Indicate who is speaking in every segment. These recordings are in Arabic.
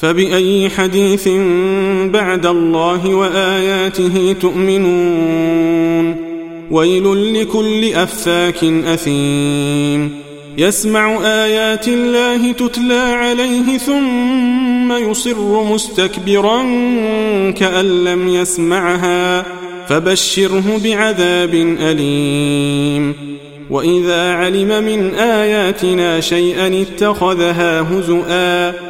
Speaker 1: فبأي حديث بعد الله وآياته تؤمنون ويل لكل أفاك أثيم يسمع آيات الله تتلى عليه ثم يصر مستكبرا كأن لم يسمعها فبشره بعذاب أليم وإذا علم من آياتنا شيئا اتخذها هزؤا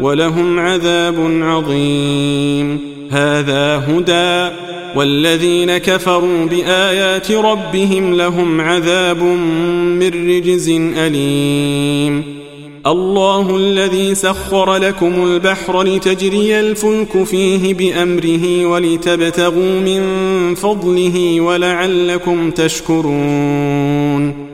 Speaker 1: ولهم عذاب عظيم هذا هدى والذين كفروا بايات ربهم لهم عذاب من رجز اليم الله الذي سخر لكم البحر لتجري الفلك فيه بامره ولتبتغوا من فضله ولعلكم تشكرون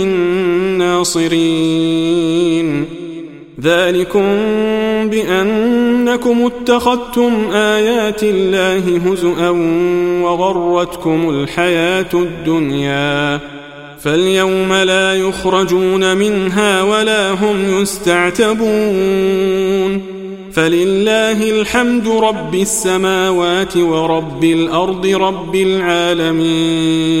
Speaker 1: الناصرين ذلكم بانكم اتخذتم ايات الله هزءا وغرتكم الحياه الدنيا فاليوم لا يخرجون منها ولا هم يستعتبون فلله الحمد رب السماوات ورب الارض رب العالمين